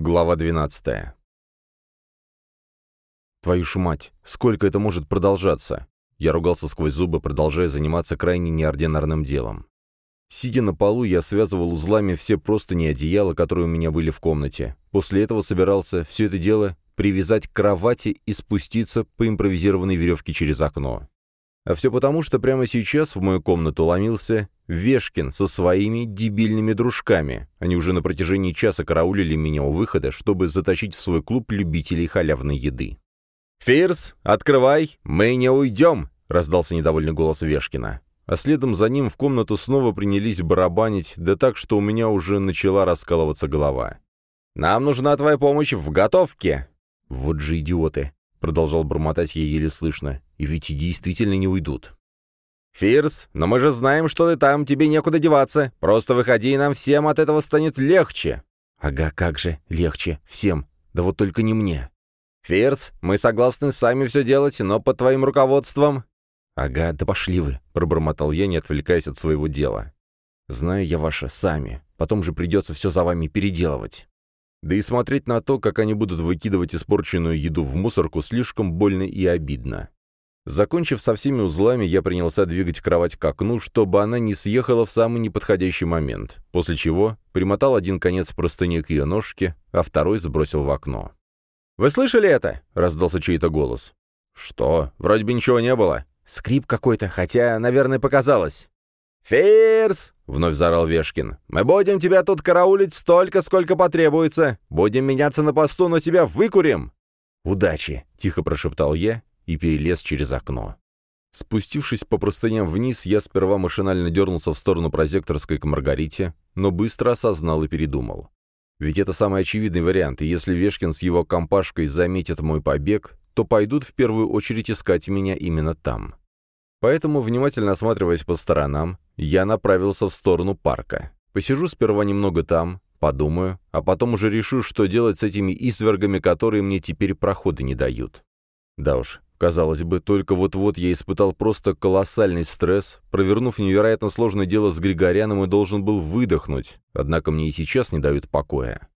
Глава 12. Твою ж мать, сколько это может продолжаться? Я ругался сквозь зубы, продолжая заниматься крайне неординарным делом. Сидя на полу, я связывал узлами все простыни и одеяла, которые у меня были в комнате. После этого собирался все это дело привязать к кровати и спуститься по импровизированной веревке через окно. А все потому, что прямо сейчас в мою комнату ломился Вешкин со своими дебильными дружками. Они уже на протяжении часа караулили меня у выхода, чтобы затащить в свой клуб любителей халявной еды. «Фирс, открывай, мы не уйдем!» — раздался недовольный голос Вешкина. А следом за ним в комнату снова принялись барабанить, да так, что у меня уже начала раскалываться голова. «Нам нужна твоя помощь в готовке!» «Вот же идиоты!» — продолжал бормотать ей еле слышно. «И ведь и действительно не уйдут». «Фирс, но мы же знаем, что ты там, тебе некуда деваться. Просто выходи, и нам всем от этого станет легче». «Ага, как же, легче, всем. Да вот только не мне». «Фирс, мы согласны сами все делать, но под твоим руководством...» «Ага, да пошли вы», — пробормотал я, не отвлекаясь от своего дела. «Знаю я ваше, сами. Потом же придется все за вами переделывать». Да и смотреть на то, как они будут выкидывать испорченную еду в мусорку, слишком больно и обидно. Закончив со всеми узлами, я принялся двигать кровать к окну, чтобы она не съехала в самый неподходящий момент, после чего примотал один конец простыни к ее ножке, а второй сбросил в окно. «Вы слышали это?» — раздался чей-то голос. «Что? Вроде бы ничего не было. Скрип какой-то, хотя, наверное, показалось». «Фирс!» — вновь заорал Вешкин. «Мы будем тебя тут караулить столько, сколько потребуется. Будем меняться на посту, но тебя выкурим!» «Удачи!» — тихо прошептал я и перелез через окно. Спустившись по простыням вниз, я сперва машинально дернулся в сторону прозекторской к Маргарите, но быстро осознал и передумал. Ведь это самый очевидный вариант, и если Вешкин с его компашкой заметит мой побег, то пойдут в первую очередь искать меня именно там. Поэтому, внимательно осматриваясь по сторонам, я направился в сторону парка. Посижу сперва немного там, подумаю, а потом уже решу, что делать с этими извергами, которые мне теперь прохода не дают. Да уж, казалось бы, только вот-вот я испытал просто колоссальный стресс, провернув невероятно сложное дело с Григоряном и должен был выдохнуть, однако мне и сейчас не дают покоя.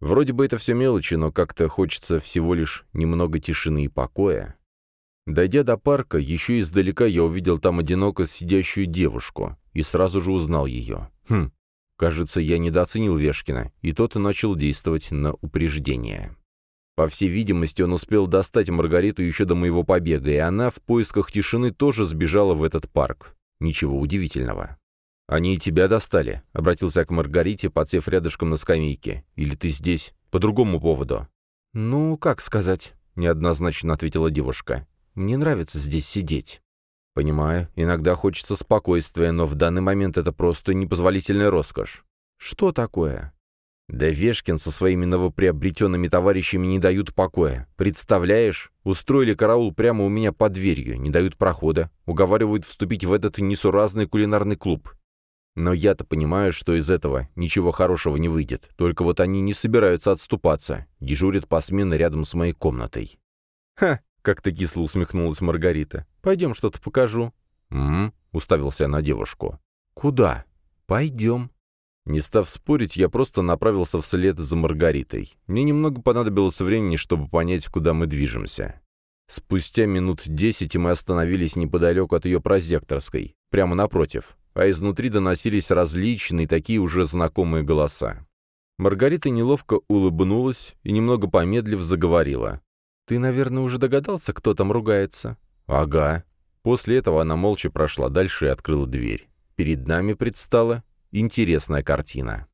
Вроде бы это все мелочи, но как-то хочется всего лишь немного тишины и покоя. Дойдя до парка, еще издалека я увидел там одиноко сидящую девушку и сразу же узнал ее. Хм, кажется, я недооценил Вешкина, и тот начал действовать на упреждение. По всей видимости, он успел достать Маргариту еще до моего побега, и она в поисках тишины тоже сбежала в этот парк. Ничего удивительного. «Они и тебя достали», — обратился я к Маргарите, подсев рядышком на скамейке. «Или ты здесь по другому поводу?» «Ну, как сказать», — неоднозначно ответила девушка. Мне нравится здесь сидеть». «Понимаю, иногда хочется спокойствия, но в данный момент это просто непозволительная роскошь». «Что такое?» «Да Вешкин со своими новоприобретенными товарищами не дают покоя. Представляешь? Устроили караул прямо у меня под дверью, не дают прохода, уговаривают вступить в этот несуразный кулинарный клуб. Но я-то понимаю, что из этого ничего хорошего не выйдет. Только вот они не собираются отступаться. Дежурят посменно рядом с моей комнатой. «Ха, как-то кисло усмехнулась Маргарита. «Пойдем что-то покажу». «М-м», уставился на девушку. «Куда?» «Пойдем». Не став спорить, я просто направился вслед за Маргаритой. Мне немного понадобилось времени, чтобы понять, куда мы движемся. Спустя минут десять мы остановились неподалеку от ее прозекторской, прямо напротив, а изнутри доносились различные, такие уже знакомые голоса. Маргарита неловко улыбнулась и, немного помедлив, заговорила. «Ты, наверное, уже догадался, кто там ругается?» «Ага». После этого она молча прошла дальше и открыла дверь. Перед нами предстала интересная картина.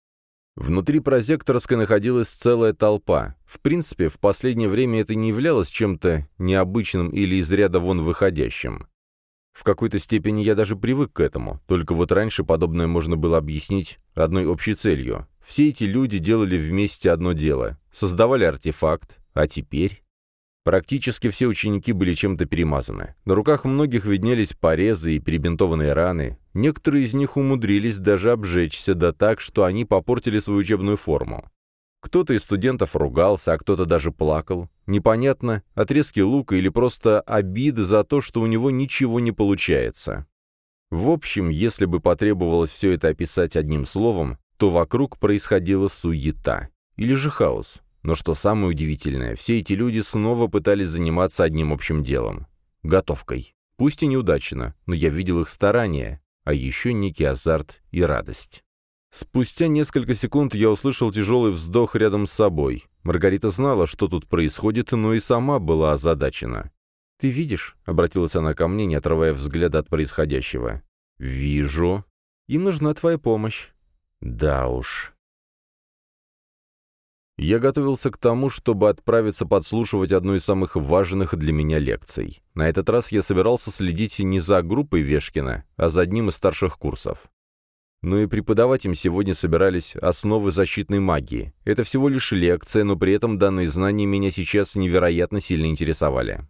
Внутри прозекторской находилась целая толпа. В принципе, в последнее время это не являлось чем-то необычным или из ряда вон выходящим. В какой-то степени я даже привык к этому, только вот раньше подобное можно было объяснить одной общей целью. Все эти люди делали вместе одно дело, создавали артефакт, а теперь... Практически все ученики были чем-то перемазаны. На руках многих виднелись порезы и перебинтованные раны. Некоторые из них умудрились даже обжечься, да так, что они попортили свою учебную форму. Кто-то из студентов ругался, а кто-то даже плакал. Непонятно, отрезки лука или просто обиды за то, что у него ничего не получается. В общем, если бы потребовалось все это описать одним словом, то вокруг происходила суета. Или же хаос. Но что самое удивительное, все эти люди снова пытались заниматься одним общим делом — готовкой. Пусть и неудачно, но я видел их старания, а еще некий азарт и радость. Спустя несколько секунд я услышал тяжелый вздох рядом с собой. Маргарита знала, что тут происходит, но и сама была озадачена. «Ты видишь?» — обратилась она ко мне, не отрывая взгляда от происходящего. «Вижу. Им нужна твоя помощь». «Да уж». Я готовился к тому, чтобы отправиться подслушивать одну из самых важных для меня лекций. На этот раз я собирался следить не за группой Вешкина, а за одним из старших курсов. Ну и преподавать им сегодня собирались основы защитной магии. Это всего лишь лекция, но при этом данные знания меня сейчас невероятно сильно интересовали.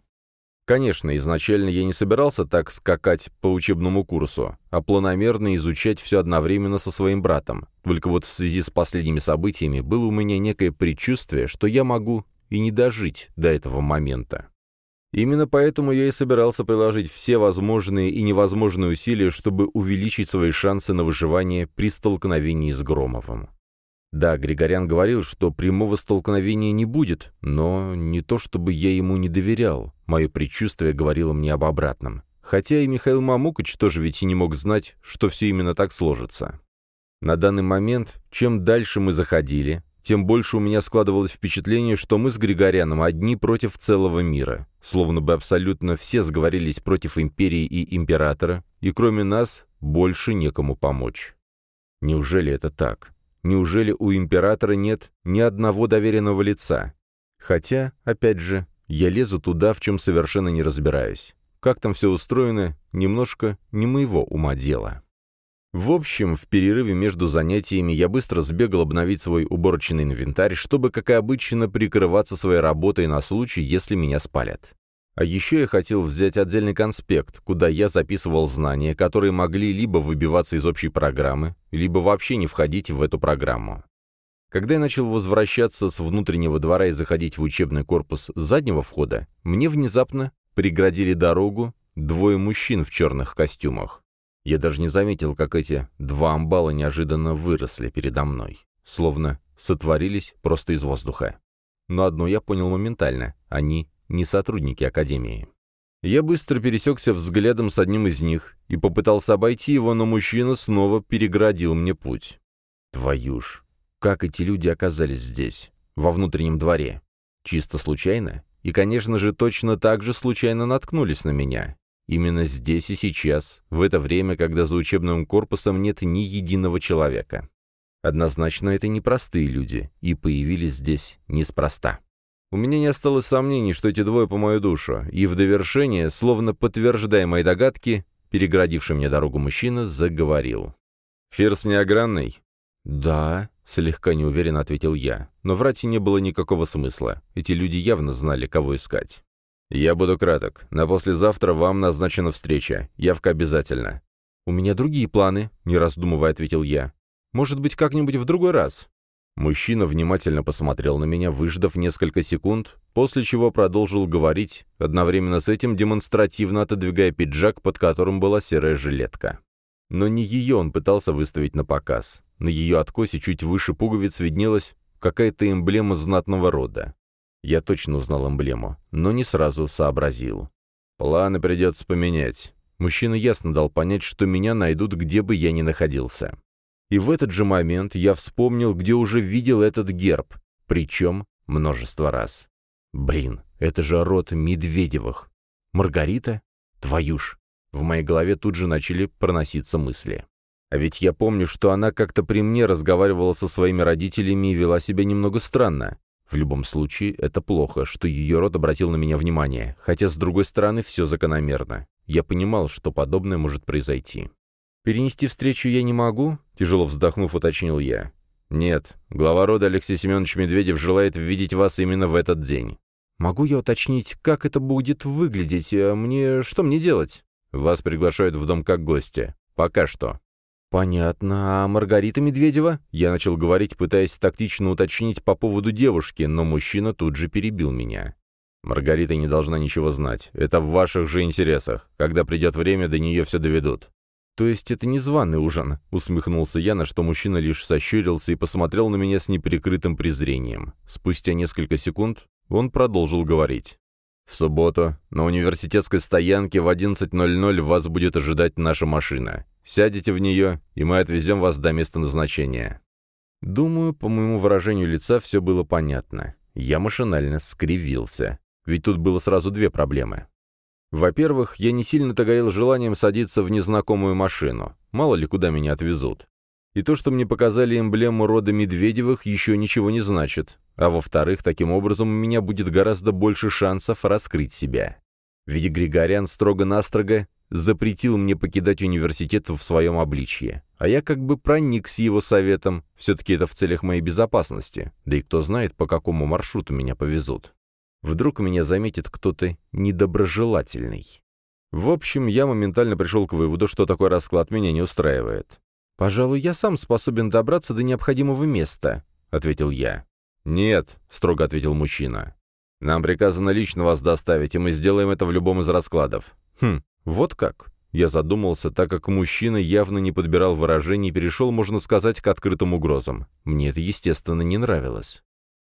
Конечно, изначально я не собирался так скакать по учебному курсу, а планомерно изучать все одновременно со своим братом. Только вот в связи с последними событиями было у меня некое предчувствие, что я могу и не дожить до этого момента. Именно поэтому я и собирался приложить все возможные и невозможные усилия, чтобы увеличить свои шансы на выживание при столкновении с Громовым. Да, Григорян говорил, что прямого столкновения не будет, но не то чтобы я ему не доверял. Мое предчувствие говорило мне об обратном. Хотя и Михаил Мамукыч тоже ведь и не мог знать, что все именно так сложится. На данный момент, чем дальше мы заходили, тем больше у меня складывалось впечатление, что мы с Григоряном одни против целого мира. Словно бы абсолютно все сговорились против империи и императора, и кроме нас больше некому помочь. Неужели это так? Неужели у императора нет ни одного доверенного лица? Хотя, опять же, я лезу туда, в чем совершенно не разбираюсь. Как там все устроено, немножко не моего ума дело. В общем, в перерыве между занятиями я быстро сбегал обновить свой уборочный инвентарь, чтобы, как и обычно, прикрываться своей работой на случай, если меня спалят. А еще я хотел взять отдельный конспект, куда я записывал знания, которые могли либо выбиваться из общей программы, либо вообще не входить в эту программу. Когда я начал возвращаться с внутреннего двора и заходить в учебный корпус заднего входа, мне внезапно преградили дорогу двое мужчин в черных костюмах. Я даже не заметил, как эти два амбала неожиданно выросли передо мной, словно сотворились просто из воздуха. Но одно я понял моментально — они не сотрудники Академии. Я быстро пересекся взглядом с одним из них и попытался обойти его, но мужчина снова переградил мне путь. Твою ж, как эти люди оказались здесь, во внутреннем дворе? Чисто случайно? И, конечно же, точно так же случайно наткнулись на меня. Именно здесь и сейчас, в это время, когда за учебным корпусом нет ни единого человека. Однозначно, это непростые люди, и появились здесь неспроста. У меня не осталось сомнений, что эти двое по мою душу, и в довершение, словно подтверждая мои догадки, переградивший мне дорогу мужчина заговорил. «Ферс неогранный?» «Да», — слегка неуверенно ответил я, но врать не было никакого смысла. Эти люди явно знали, кого искать. «Я буду краток. На послезавтра вам назначена встреча. Явка обязательно». «У меня другие планы», — не раздумывая ответил я. «Может быть, как-нибудь в другой раз?» Мужчина внимательно посмотрел на меня, выждав несколько секунд, после чего продолжил говорить, одновременно с этим демонстративно отодвигая пиджак, под которым была серая жилетка. Но не ее он пытался выставить на показ. На ее откосе чуть выше пуговиц виднелась какая-то эмблема знатного рода. Я точно узнал эмблему, но не сразу сообразил. Планы придется поменять. Мужчина ясно дал понять, что меня найдут, где бы я ни находился. И в этот же момент я вспомнил, где уже видел этот герб, причем множество раз. Блин, это же род Медведевых. Маргарита? Твою ж. В моей голове тут же начали проноситься мысли. А ведь я помню, что она как-то при мне разговаривала со своими родителями и вела себя немного странно. В любом случае, это плохо, что ее род обратил на меня внимание, хотя, с другой стороны, все закономерно. Я понимал, что подобное может произойти. «Перенести встречу я не могу?» — тяжело вздохнув, уточнил я. «Нет, глава рода Алексей Семенович Медведев желает видеть вас именно в этот день». «Могу я уточнить, как это будет выглядеть? А мне... что мне делать?» «Вас приглашают в дом как гостя. Пока что». «Понятно. А Маргарита Медведева?» Я начал говорить, пытаясь тактично уточнить по поводу девушки, но мужчина тут же перебил меня. «Маргарита не должна ничего знать. Это в ваших же интересах. Когда придет время, до нее все доведут. «То есть это не званый ужин?» — усмехнулся я, на что мужчина лишь сощурился и посмотрел на меня с неприкрытым презрением. Спустя несколько секунд он продолжил говорить. «В субботу на университетской стоянке в 11.00 вас будет ожидать наша машина. Сядете в нее, и мы отвезем вас до места назначения». Думаю, по моему выражению лица все было понятно. Я машинально скривился. Ведь тут было сразу две проблемы. Во-первых, я не сильно-то горел желанием садиться в незнакомую машину. Мало ли, куда меня отвезут. И то, что мне показали эмблему рода Медведевых, еще ничего не значит. А во-вторых, таким образом у меня будет гораздо больше шансов раскрыть себя. Ведь Григорян строго-настрого запретил мне покидать университет в своем обличье. А я как бы проник с его советом, все-таки это в целях моей безопасности. Да и кто знает, по какому маршруту меня повезут. Вдруг меня заметит кто-то недоброжелательный. В общем, я моментально пришел к выводу, что такой расклад меня не устраивает. «Пожалуй, я сам способен добраться до необходимого места», — ответил я. «Нет», — строго ответил мужчина. «Нам приказано лично вас доставить, и мы сделаем это в любом из раскладов». «Хм, вот как?» Я задумался, так как мужчина явно не подбирал выражений и перешел, можно сказать, к открытым угрозам. Мне это, естественно, не нравилось.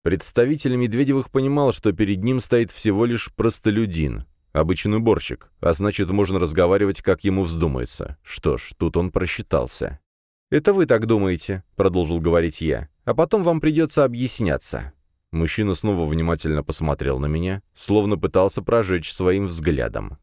Представитель Медведевых понимал, что перед ним стоит всего лишь простолюдин, обычный уборщик, а значит, можно разговаривать, как ему вздумается. Что ж, тут он просчитался. «Это вы так думаете», — продолжил говорить я, — «а потом вам придется объясняться». Мужчина снова внимательно посмотрел на меня, словно пытался прожечь своим взглядом.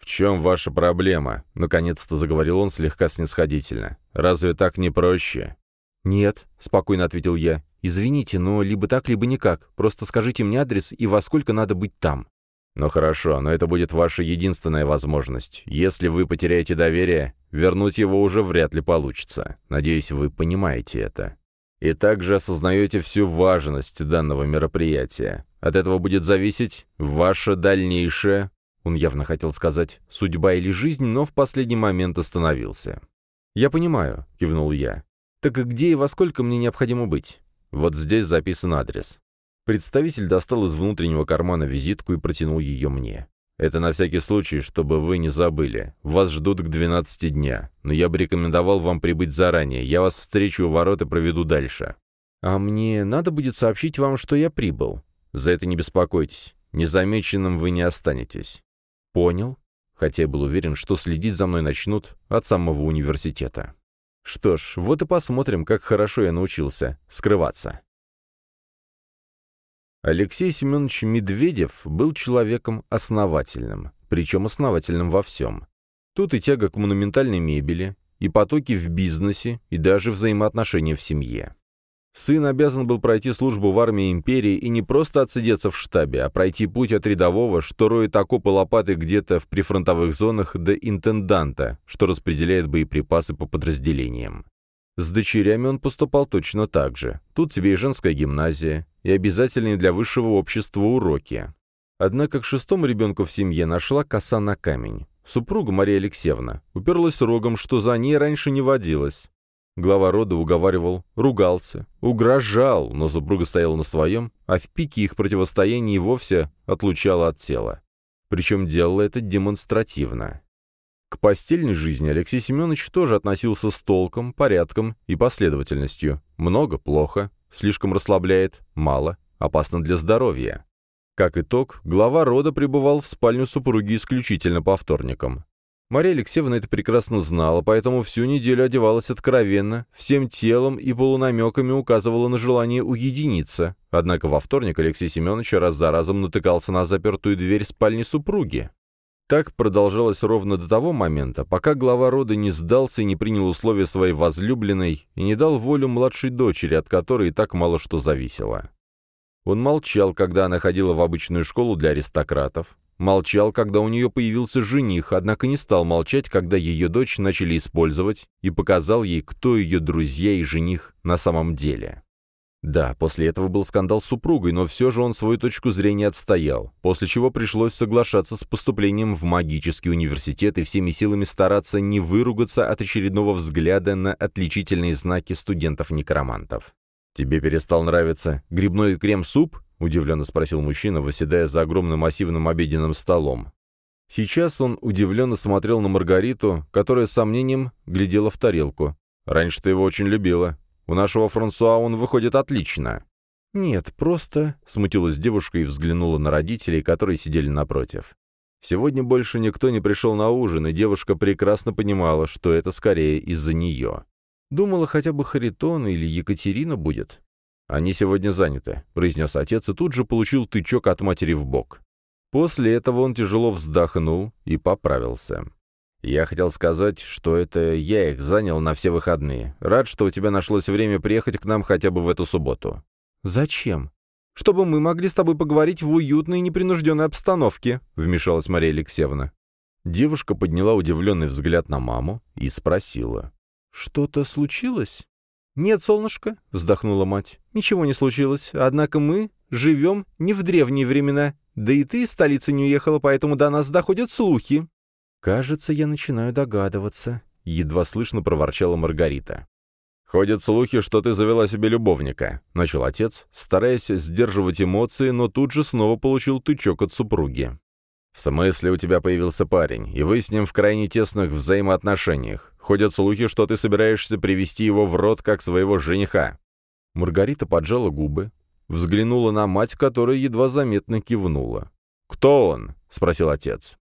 «В чем ваша проблема?» — наконец-то заговорил он слегка снисходительно. «Разве так не проще?» «Нет», — спокойно ответил я. «Извините, но либо так, либо никак. Просто скажите мне адрес и во сколько надо быть там». «Ну хорошо, но это будет ваша единственная возможность. Если вы потеряете доверие, вернуть его уже вряд ли получится. Надеюсь, вы понимаете это. И также осознаете всю важность данного мероприятия. От этого будет зависеть ваша дальнейшая...» Он явно хотел сказать «судьба или жизнь», но в последний момент остановился. «Я понимаю», — кивнул я. «Так где и во сколько мне необходимо быть?» Вот здесь записан адрес. Представитель достал из внутреннего кармана визитку и протянул ее мне. Это на всякий случай, чтобы вы не забыли. Вас ждут к 12 дня, но я бы рекомендовал вам прибыть заранее. Я вас встречу у ворот и проведу дальше. А мне надо будет сообщить вам, что я прибыл. За это не беспокойтесь. Незамеченным вы не останетесь. Понял. Хотя я был уверен, что следить за мной начнут от самого университета. Что ж, вот и посмотрим, как хорошо я научился скрываться. Алексей Семенович Медведев был человеком основательным, причем основательным во всем. Тут и тяга к монументальной мебели, и потоки в бизнесе, и даже взаимоотношения в семье. Сын обязан был пройти службу в армии империи и не просто отсидеться в штабе, а пройти путь от рядового, что роет окопы лопаты где-то в прифронтовых зонах, до интенданта, что распределяет боеприпасы по подразделениям. С дочерями он поступал точно так же. Тут тебе и женская гимназия, и обязательные для высшего общества уроки. Однако к шестому ребенку в семье нашла коса на камень. Супруга Мария Алексеевна уперлась рогом, что за ней раньше не водилось. Глава рода уговаривал, ругался, угрожал, но супруга стояла на своем, а в пике их противостояния и вовсе отлучала от тела. Причем делала это демонстративно. К постельной жизни Алексей Семенович тоже относился с толком, порядком и последовательностью. Много – плохо, слишком расслабляет – мало, опасно для здоровья. Как итог, глава рода пребывал в спальню супруги исключительно по вторникам. Мария Алексеевна это прекрасно знала, поэтому всю неделю одевалась откровенно, всем телом и полунамеками указывала на желание уединиться. Однако во вторник Алексей Семенович раз за разом натыкался на запертую дверь спальни супруги. Так продолжалось ровно до того момента, пока глава рода не сдался и не принял условия своей возлюбленной и не дал волю младшей дочери, от которой и так мало что зависело. Он молчал, когда она ходила в обычную школу для аристократов, Молчал, когда у нее появился жених, однако не стал молчать, когда ее дочь начали использовать, и показал ей, кто ее друзья и жених на самом деле. Да, после этого был скандал с супругой, но все же он свою точку зрения отстоял, после чего пришлось соглашаться с поступлением в магический университет и всеми силами стараться не выругаться от очередного взгляда на отличительные знаки студентов-некромантов. «Тебе перестал нравиться грибной крем-суп?» — удивленно спросил мужчина, восседая за огромным массивным обеденным столом. Сейчас он удивленно смотрел на Маргариту, которая с сомнением глядела в тарелку. «Раньше ты его очень любила. У нашего Франсуа он выходит отлично». «Нет, просто...» — смутилась девушка и взглянула на родителей, которые сидели напротив. Сегодня больше никто не пришел на ужин, и девушка прекрасно понимала, что это скорее из-за нее. Думала, хотя бы Харитон или Екатерина будет. «Они сегодня заняты», — произнес отец и тут же получил тычок от матери в бок. После этого он тяжело вздохнул и поправился. «Я хотел сказать, что это я их занял на все выходные. Рад, что у тебя нашлось время приехать к нам хотя бы в эту субботу». «Зачем?» «Чтобы мы могли с тобой поговорить в уютной и непринужденной обстановке», — вмешалась Мария Алексеевна. Девушка подняла удивленный взгляд на маму и спросила. «Что-то случилось?» «Нет, солнышко», — вздохнула мать, — «ничего не случилось. Однако мы живем не в древние времена. Да и ты из столицы не уехала, поэтому до нас доходят слухи». «Кажется, я начинаю догадываться», — едва слышно проворчала Маргарита. «Ходят слухи, что ты завела себе любовника», — начал отец, стараясь сдерживать эмоции, но тут же снова получил тычок от супруги. «В смысле у тебя появился парень, и вы с ним в крайне тесных взаимоотношениях. Ходят слухи, что ты собираешься привести его в рот как своего жениха». Маргарита поджала губы, взглянула на мать, которая едва заметно кивнула. «Кто он?» — спросил отец.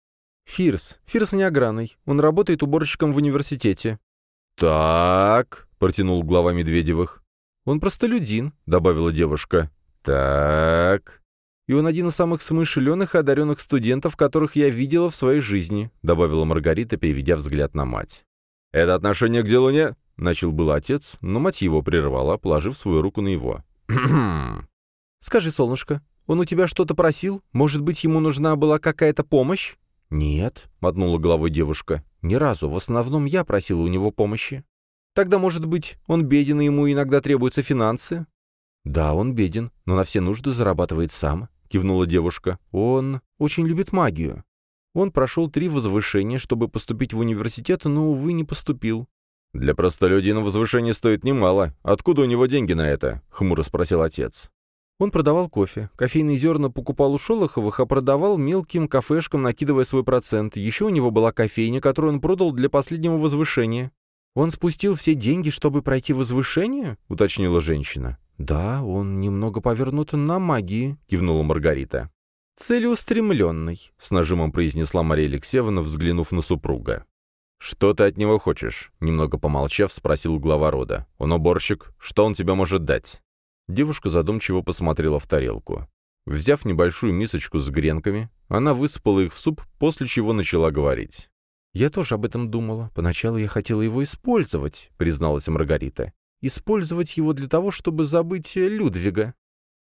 «Фирс. Фирс Неограный. Он работает уборщиком в университете». «Так», — протянул глава Медведевых. «Он простолюдин», — добавила девушка. «Так», и он один из самых смышленых и одаренных студентов, которых я видела в своей жизни», — добавила Маргарита, переведя взгляд на мать. «Это отношение к делу не...» — начал был отец, но мать его прервала, положив свою руку на его. «Скажи, солнышко, он у тебя что-то просил? Может быть, ему нужна была какая-то помощь?» «Нет», — мотнула головой девушка, — «ни разу. В основном я просила у него помощи». «Тогда, может быть, он беден, и ему иногда требуются финансы?» «Да, он беден, но на все нужды зарабатывает сам. — кивнула девушка. «Он очень любит магию. Он прошел три возвышения, чтобы поступить в университет, но, увы, не поступил». «Для простолюдина возвышение стоит немало. Откуда у него деньги на это?» — хмуро спросил отец. Он продавал кофе. Кофейные зерна покупал у Шолоховых, а продавал мелким кафешкам, накидывая свой процент. Еще у него была кофейня, которую он продал для последнего возвышения. «Он спустил все деньги, чтобы пройти возвышение?» — уточнила женщина. «Да, он немного повернут на магии», — кивнула Маргарита. «Целеустремленный», — с нажимом произнесла Мария Алексеевна, взглянув на супруга. «Что ты от него хочешь?» — немного помолчав, спросил глава рода. «Он уборщик. Что он тебе может дать?» Девушка задумчиво посмотрела в тарелку. Взяв небольшую мисочку с гренками, она высыпала их в суп, после чего начала говорить. «Я тоже об этом думала. Поначалу я хотела его использовать», — призналась Маргарита использовать его для того, чтобы забыть Людвига.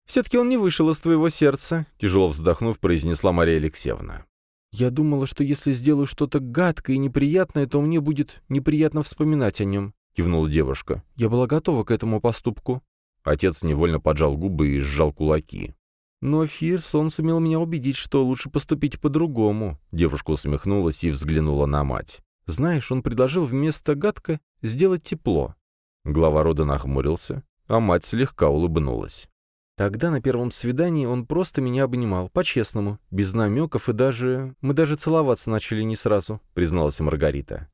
«Все-таки он не вышел из твоего сердца», — тяжело вздохнув, произнесла Мария Алексеевна. «Я думала, что если сделаю что-то гадкое и неприятное, то мне будет неприятно вспоминать о нем», — кивнула девушка. «Я была готова к этому поступку». Отец невольно поджал губы и сжал кулаки. «Но Фирс, он сумел меня убедить, что лучше поступить по-другому», — девушка усмехнулась и взглянула на мать. «Знаешь, он предложил вместо гадко сделать тепло. Глава рода нахмурился, а мать слегка улыбнулась. Тогда на первом свидании он просто меня обнимал, по-честному, без намеков и даже... Мы даже целоваться начали не сразу, призналась Маргарита.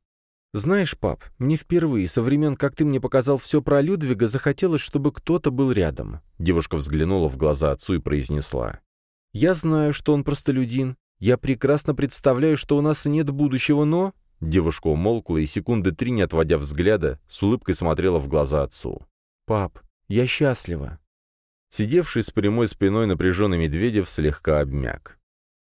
«Знаешь, пап, мне впервые, со времен, как ты мне показал все про Людвига, захотелось, чтобы кто-то был рядом». Девушка взглянула в глаза отцу и произнесла. «Я знаю, что он простолюдин. Я прекрасно представляю, что у нас нет будущего, но...» Девушка умолкла и секунды три, не отводя взгляда, с улыбкой смотрела в глаза отцу. «Пап, я счастлива». Сидевший с прямой спиной напряженный Медведев слегка обмяк.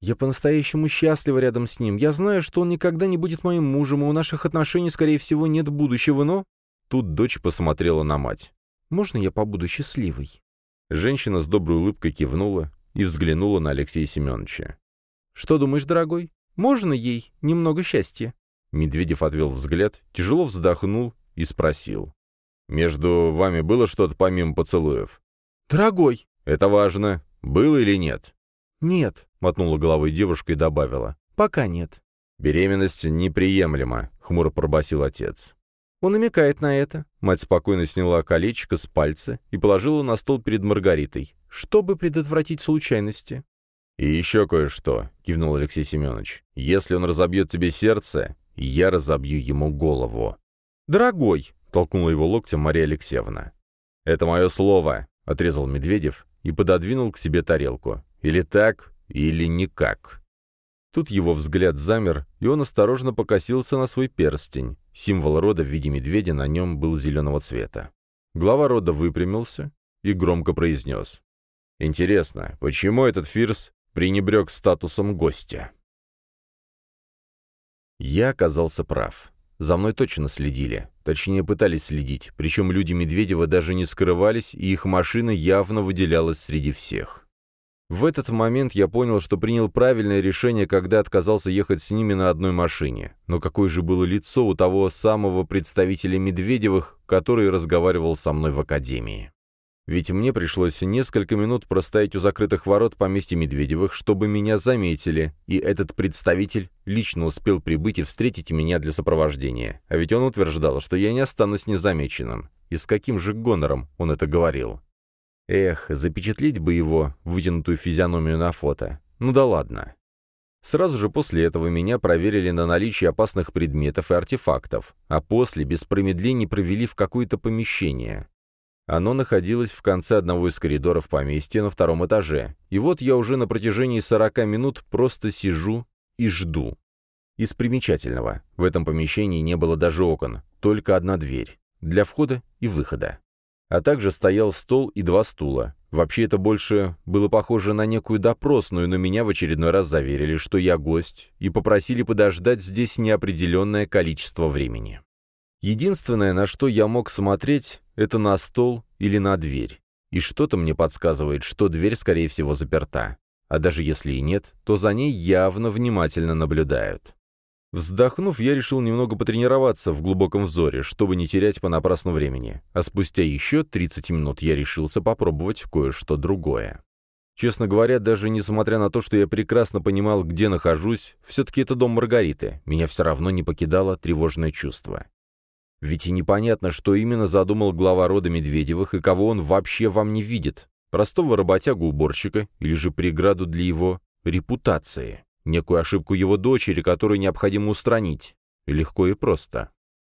«Я по-настоящему счастлива рядом с ним. Я знаю, что он никогда не будет моим мужем, и у наших отношений, скорее всего, нет будущего, но...» Тут дочь посмотрела на мать. «Можно я побуду счастливой?» Женщина с доброй улыбкой кивнула и взглянула на Алексея Семеновича. «Что думаешь, дорогой? Можно ей немного счастья?» Медведев отвел взгляд, тяжело вздохнул и спросил. «Между вами было что-то помимо поцелуев?» «Дорогой!» «Это важно. Было или нет?» «Нет», — мотнула головой девушка и добавила. «Пока нет». «Беременность неприемлема», — хмуро пробасил отец. «Он намекает на это». Мать спокойно сняла колечко с пальца и положила на стол перед Маргаритой. «Чтобы предотвратить случайности». «И еще кое-что», — кивнул Алексей Семенович. «Если он разобьет тебе сердце, я разобью ему голову». «Дорогой!» — толкнула его локтем Мария Алексеевна. «Это мое слово», — отрезал Медведев и пододвинул к себе тарелку. «Или так, или никак». Тут его взгляд замер, и он осторожно покосился на свой перстень. Символ рода в виде медведя на нем был зеленого цвета. Глава рода выпрямился и громко произнес. «Интересно, почему этот Фирс пренебрег статусом гостя?» Я оказался прав. За мной точно следили. Точнее, пытались следить. Причем люди Медведева даже не скрывались, и их машина явно выделялась среди всех. В этот момент я понял, что принял правильное решение, когда отказался ехать с ними на одной машине. Но какое же было лицо у того самого представителя Медведевых, который разговаривал со мной в академии. Ведь мне пришлось несколько минут простоять у закрытых ворот поместья Медведевых, чтобы меня заметили, и этот представитель лично успел прибыть и встретить меня для сопровождения. А ведь он утверждал, что я не останусь незамеченным. И с каким же гонором он это говорил? Эх, запечатлеть бы его, вытянутую физиономию на фото. Ну да ладно. Сразу же после этого меня проверили на наличие опасных предметов и артефактов, а после без промедлений провели в какое-то помещение. Оно находилось в конце одного из коридоров поместья на втором этаже, и вот я уже на протяжении 40 минут просто сижу и жду. Из примечательного, в этом помещении не было даже окон, только одна дверь, для входа и выхода. А также стоял стол и два стула. Вообще это больше было похоже на некую допросную, но меня в очередной раз заверили, что я гость, и попросили подождать здесь неопределенное количество времени. Единственное, на что я мог смотреть, это на стол или на дверь. И что-то мне подсказывает, что дверь, скорее всего, заперта. А даже если и нет, то за ней явно внимательно наблюдают. Вздохнув, я решил немного потренироваться в глубоком взоре, чтобы не терять понапрасну времени. А спустя еще 30 минут я решился попробовать кое-что другое. Честно говоря, даже несмотря на то, что я прекрасно понимал, где нахожусь, все-таки это дом Маргариты, меня все равно не покидало тревожное чувство. Ведь и непонятно, что именно задумал глава рода Медведевых и кого он вообще вам не видит. Простого работягу-уборщика или же преграду для его репутации. Некую ошибку его дочери, которую необходимо устранить. Легко и просто.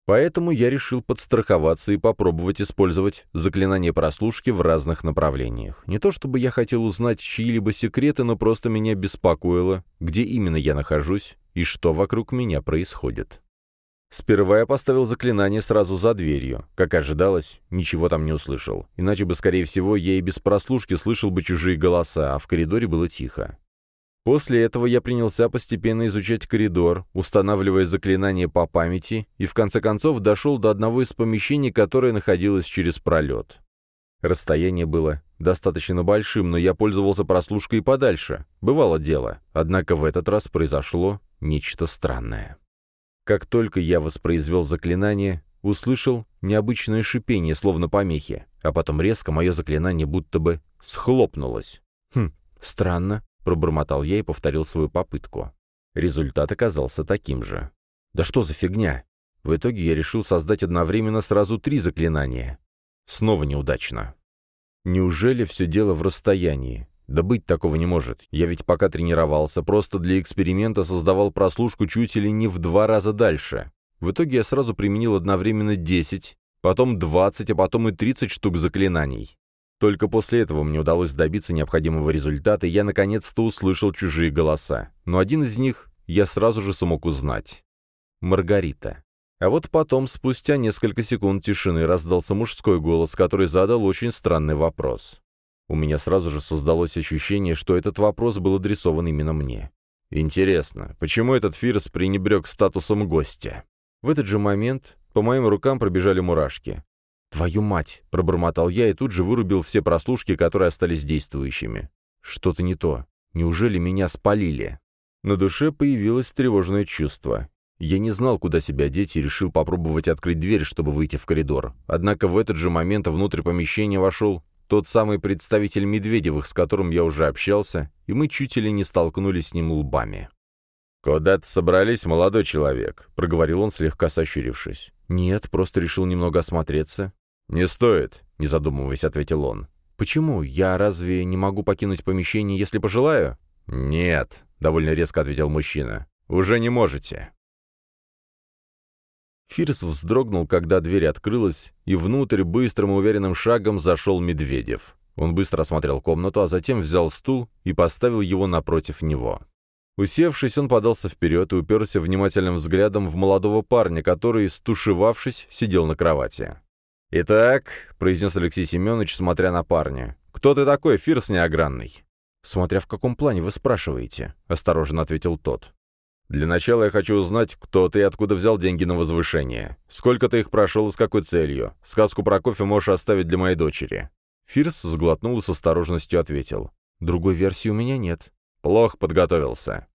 Поэтому я решил подстраховаться и попробовать использовать заклинание прослушки в разных направлениях. Не то чтобы я хотел узнать чьи-либо секреты, но просто меня беспокоило, где именно я нахожусь и что вокруг меня происходит. Сперва я поставил заклинание сразу за дверью. Как ожидалось, ничего там не услышал. Иначе бы, скорее всего, я и без прослушки слышал бы чужие голоса, а в коридоре было тихо. После этого я принялся постепенно изучать коридор, устанавливая заклинание по памяти, и в конце концов дошел до одного из помещений, которое находилось через пролет. Расстояние было достаточно большим, но я пользовался прослушкой подальше. Бывало дело. Однако в этот раз произошло нечто странное. Как только я воспроизвел заклинание, услышал необычное шипение, словно помехи, а потом резко мое заклинание будто бы схлопнулось. «Хм, странно», — пробормотал я и повторил свою попытку. Результат оказался таким же. «Да что за фигня?» В итоге я решил создать одновременно сразу три заклинания. Снова неудачно. Неужели все дело в расстоянии? Да быть такого не может. Я ведь пока тренировался, просто для эксперимента создавал прослушку чуть или не в два раза дальше. В итоге я сразу применил одновременно 10, потом 20, а потом и 30 штук заклинаний. Только после этого мне удалось добиться необходимого результата, и я наконец-то услышал чужие голоса. Но один из них я сразу же смог узнать. Маргарита. А вот потом, спустя несколько секунд тишины, раздался мужской голос, который задал очень странный вопрос. У меня сразу же создалось ощущение, что этот вопрос был адресован именно мне. Интересно, почему этот Фирс пренебрег статусом гостя? В этот же момент по моим рукам пробежали мурашки. «Твою мать!» — пробормотал я и тут же вырубил все прослушки, которые остались действующими. Что-то не то. Неужели меня спалили? На душе появилось тревожное чувство. Я не знал, куда себя деть, и решил попробовать открыть дверь, чтобы выйти в коридор. Однако в этот же момент внутрь помещения вошел тот самый представитель Медведевых, с которым я уже общался, и мы чуть ли не столкнулись с ним лбами. «Куда-то собрались, молодой человек», — проговорил он, слегка сощурившись. «Нет, просто решил немного осмотреться». «Не стоит», — не задумываясь, ответил он. «Почему? Я разве не могу покинуть помещение, если пожелаю?» «Нет», — довольно резко ответил мужчина. «Уже не можете». Фирс вздрогнул, когда дверь открылась, и внутрь быстрым и уверенным шагом зашел Медведев. Он быстро осмотрел комнату, а затем взял стул и поставил его напротив него. Усевшись, он подался вперед и уперся внимательным взглядом в молодого парня, который, стушевавшись, сидел на кровати. «Итак», — произнес Алексей Семенович, смотря на парня, — «кто ты такой, Фирс неогранный?» «Смотря в каком плане вы спрашиваете», — осторожно ответил тот. «Для начала я хочу узнать, кто ты и откуда взял деньги на возвышение. Сколько ты их прошел и с какой целью? Сказку про кофе можешь оставить для моей дочери». Фирс сглотнул и с осторожностью ответил. «Другой версии у меня нет». «Плохо подготовился».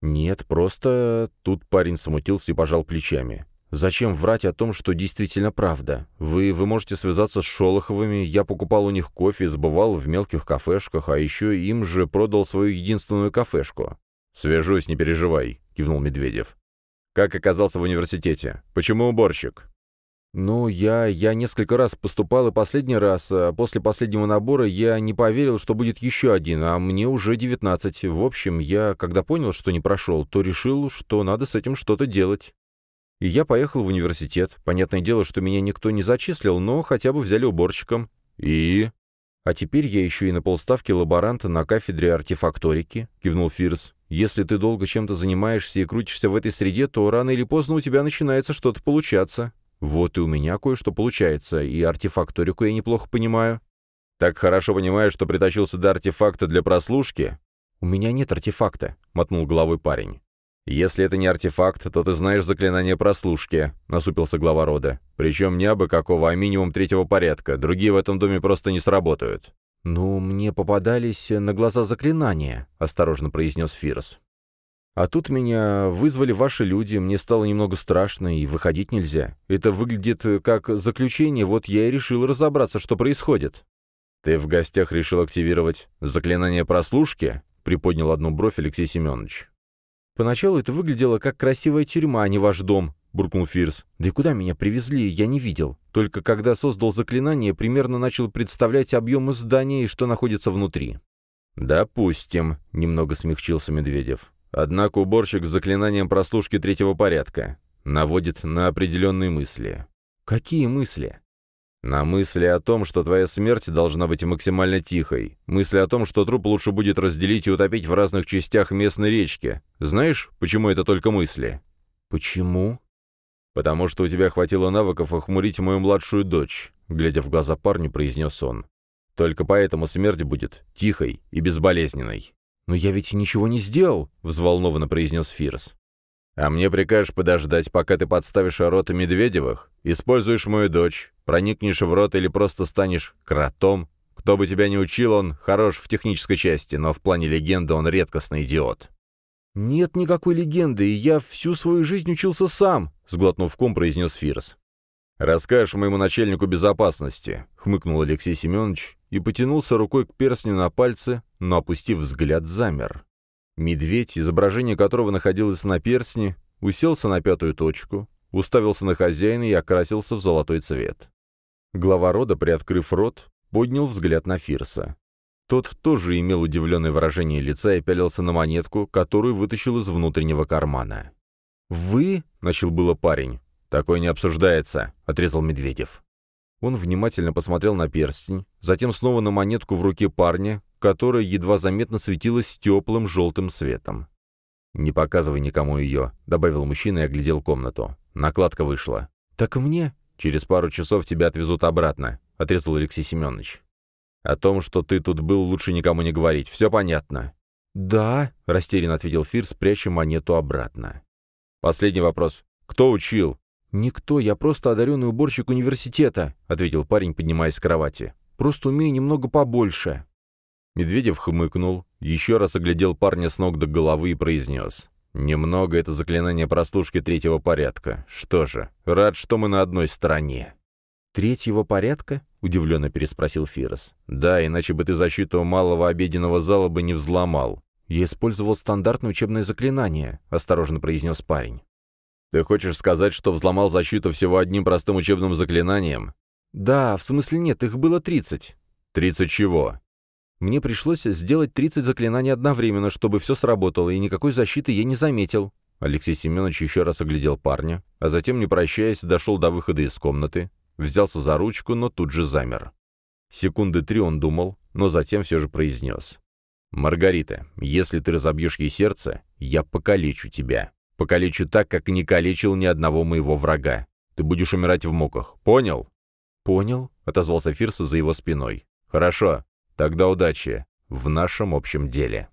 «Нет, просто...» Тут парень смутился и пожал плечами. «Зачем врать о том, что действительно правда? Вы, вы можете связаться с Шолоховыми, я покупал у них кофе и забывал в мелких кафешках, а еще им же продал свою единственную кафешку». «Свяжусь, не переживай», — кивнул Медведев. «Как оказался в университете? Почему уборщик?» «Ну, я, я несколько раз поступал, и последний раз, а после последнего набора, я не поверил, что будет еще один, а мне уже девятнадцать. В общем, я, когда понял, что не прошел, то решил, что надо с этим что-то делать. И я поехал в университет. Понятное дело, что меня никто не зачислил, но хотя бы взяли уборщиком. И... А теперь я еще и на полставки лаборанта на кафедре артефакторики», — кивнул Фирс. «Если ты долго чем-то занимаешься и крутишься в этой среде, то рано или поздно у тебя начинается что-то получаться». Вот и у меня кое-что получается, и артефакторику я неплохо понимаю. Так хорошо понимаю, что притащился до артефакта для прослушки? У меня нет артефакта, мотнул головой парень. «Если это не артефакт, то ты знаешь заклинание прослушки», — насупился глава рода. «Причем не абы какого, а минимум третьего порядка. Другие в этом доме просто не сработают». «Ну, мне попадались на глаза заклинания», — осторожно произнес Фирос. А тут меня вызвали ваши люди, мне стало немного страшно, и выходить нельзя. Это выглядит как заключение, вот я и решил разобраться, что происходит». «Ты в гостях решил активировать заклинание прослушки?» — приподнял одну бровь Алексей Семенович. «Поначалу это выглядело как красивая тюрьма, а не ваш дом», — буркнул Фирс. «Да и куда меня привезли, я не видел. Только когда создал заклинание, примерно начал представлять объемы здания и что находится внутри». «Допустим», — немного смягчился Медведев. Однако уборщик с заклинанием прослушки третьего порядка наводит на определенные мысли. Какие мысли? На мысли о том, что твоя смерть должна быть максимально тихой. Мысли о том, что труп лучше будет разделить и утопить в разных частях местной речки. Знаешь, почему это только мысли? Почему? Потому что у тебя хватило навыков охмурить мою младшую дочь, глядя в глаза парню, произнес он. Только поэтому смерть будет тихой и безболезненной. «Но я ведь ничего не сделал», — взволнованно произнес Фирс. «А мне прикажешь подождать, пока ты подставишь рот Медведевых? Используешь мою дочь, проникнешь в рот или просто станешь кротом? Кто бы тебя ни учил, он хорош в технической части, но в плане легенды он редкостный идиот». «Нет никакой легенды, и я всю свою жизнь учился сам», — сглотнув ком, произнес Фирс. «Расскажешь моему начальнику безопасности», — хмыкнул Алексей Семенович и потянулся рукой к перстню на пальце, но, опустив взгляд, замер. Медведь, изображение которого находилось на перстне, уселся на пятую точку, уставился на хозяина и окрасился в золотой цвет. Глава рода, приоткрыв рот, поднял взгляд на Фирса. Тот тоже имел удивленное выражение лица и пялился на монетку, которую вытащил из внутреннего кармана. «Вы?» — начал было парень. «Такое не обсуждается», — отрезал Медведев. Он внимательно посмотрел на перстень, затем снова на монетку в руке парня, которая едва заметно светилась теплым желтым светом. «Не показывай никому ее», — добавил мужчина и оглядел комнату. Накладка вышла. «Так и мне?» «Через пару часов тебя отвезут обратно», — отрезал Алексей Семенович. «О том, что ты тут был, лучше никому не говорить. Все понятно». «Да», — растерянно ответил Фирс, пряча монету обратно. «Последний вопрос. Кто учил?» «Никто, я просто одаренный уборщик университета», — ответил парень, поднимаясь с кровати. «Просто умею немного побольше». Медведев хмыкнул, еще раз оглядел парня с ног до головы и произнес. «Немного — это заклинание прослушки третьего порядка. Что же, рад, что мы на одной стороне». «Третьего порядка?» — удивленно переспросил Фирос. «Да, иначе бы ты защиту малого обеденного зала бы не взломал». «Я использовал стандартное учебное заклинание», — осторожно произнес парень. Ты хочешь сказать, что взломал защиту всего одним простым учебным заклинанием? Да, в смысле нет, их было тридцать. Тридцать чего? Мне пришлось сделать 30 заклинаний одновременно, чтобы все сработало, и никакой защиты я не заметил». Алексей Семенович еще раз оглядел парня, а затем, не прощаясь, дошел до выхода из комнаты, взялся за ручку, но тут же замер. Секунды три он думал, но затем все же произнес. «Маргарита, если ты разобьешь ей сердце, я покалечу тебя. Покалечу так, как не калечил ни одного моего врага. Ты будешь умирать в муках. Понял?» «Понял», — отозвался Фирса за его спиной. «Хорошо. Тогда удачи в нашем общем деле».